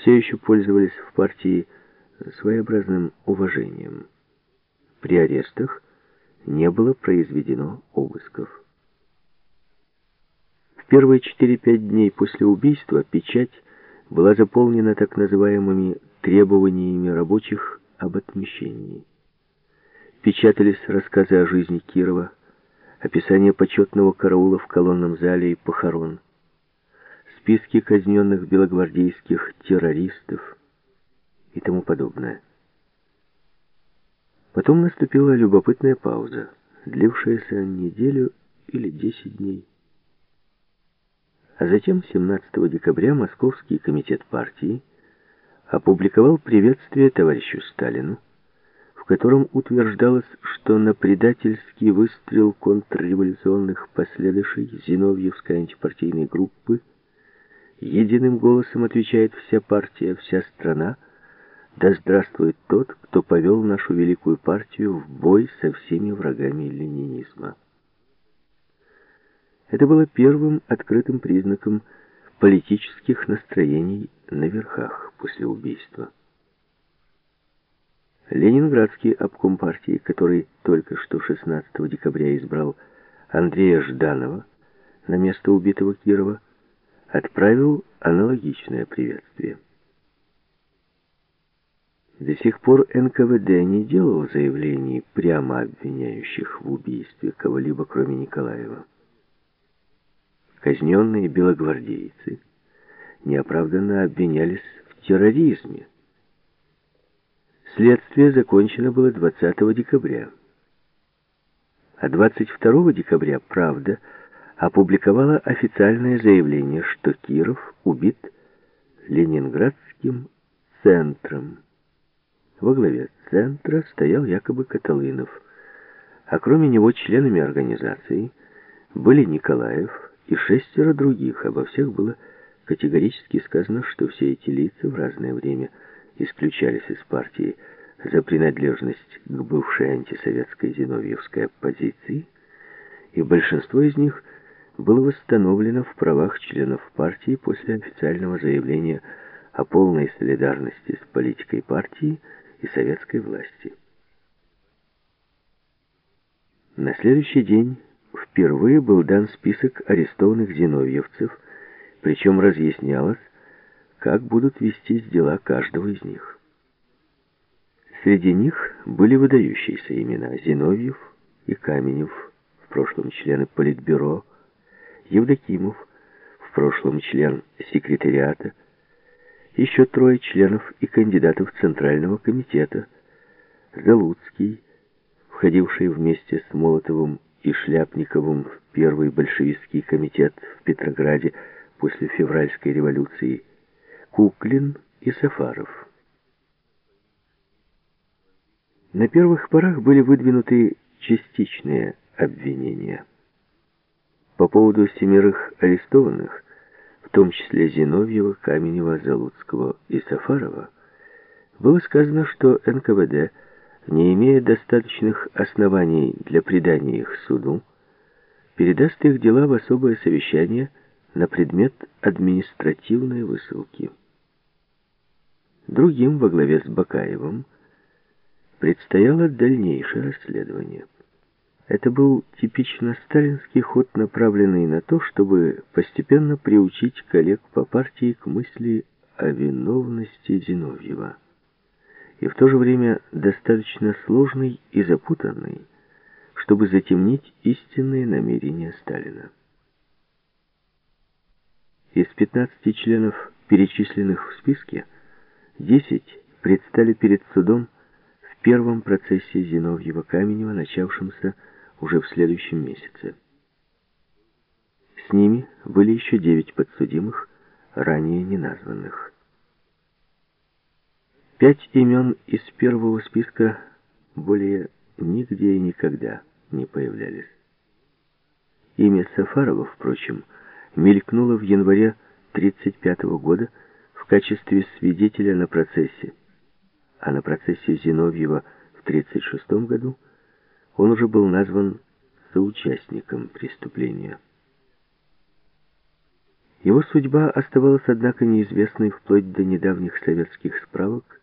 все еще пользовались в партии своеобразным уважением. При арестах не было произведено обысков. В первые 4-5 дней после убийства печать была заполнена так называемыми требованиями рабочих об отмещении. Печатались рассказы о жизни Кирова, описание почетного караула в колонном зале и похорон, списки казненных белогвардейских террористов и тому подобное. Потом наступила любопытная пауза, длившаяся неделю или десять дней. А затем, 17 декабря, Московский комитет партии опубликовал приветствие товарищу Сталину, в котором утверждалось, что на предательский выстрел контрреволюционных последующей Зиновьевской антипартийной группы единым голосом отвечает вся партия, вся страна, да здравствует тот, кто повел нашу великую партию в бой со всеми врагами ленинизма. Это было первым открытым признаком политических настроений на верхах после убийства. Ленинградский обком партии, который только что 16 декабря избрал Андрея Жданова на место убитого Кирова, отправил аналогичное приветствие. До сих пор НКВД не делал заявлений, прямо обвиняющих в убийстве кого-либо, кроме Николаева. Казненные белогвардейцы неоправданно обвинялись в терроризме. Следствие закончено было 20 декабря. А 22 декабря «Правда» опубликовала официальное заявление, что Киров убит Ленинградским центром. Во главе центра стоял якобы Каталынов, а кроме него членами организации были Николаев и шестеро других. Обо всех было категорически сказано, что все эти лица в разное время исключались из партии за принадлежность к бывшей антисоветской зиновьевской оппозиции, и большинство из них было восстановлено в правах членов партии после официального заявления о полной солидарности с политикой партии и советской власти. На следующий день впервые был дан список арестованных зиновьевцев, причем разъяснялось, как будут вестись дела каждого из них. Среди них были выдающиеся имена Зиновьев и Каменев, в прошлом члены Политбюро, Евдокимов, в прошлом член секретариата, еще трое членов и кандидатов Центрального комитета, Залуцкий, входивший вместе с Молотовым и Шляпниковым в первый большевистский комитет в Петрограде после февральской революции, Куклин и Сафаров. На первых порах были выдвинуты частичные обвинения. По поводу семерых арестованных – в том числе Зиновьева, Каменева, Залуцкого и Сафарова, было сказано, что НКВД, не имея достаточных оснований для предания их суду, передаст их дела в особое совещание на предмет административной высылки. Другим во главе с Бакаевым предстояло дальнейшее расследование. Это был типично сталинский ход, направленный на то, чтобы постепенно приучить коллег по партии к мысли о виновности Зиновьева. И в то же время достаточно сложный и запутанный, чтобы затемнить истинные намерения Сталина. Из 15 членов, перечисленных в списке, 10 предстали перед судом в первом процессе Зиновьева-Каменева, начавшемся уже в следующем месяце. С ними были еще девять подсудимых, ранее неназванных. Пять имен из первого списка более нигде и никогда не появлялись. Имя Сафарова, впрочем, мелькнуло в январе 1935 года в качестве свидетеля на процессе, а на процессе Зиновьева в 1936 году – он уже был назван соучастником преступления. Его судьба оставалась, однако, неизвестной вплоть до недавних советских справок,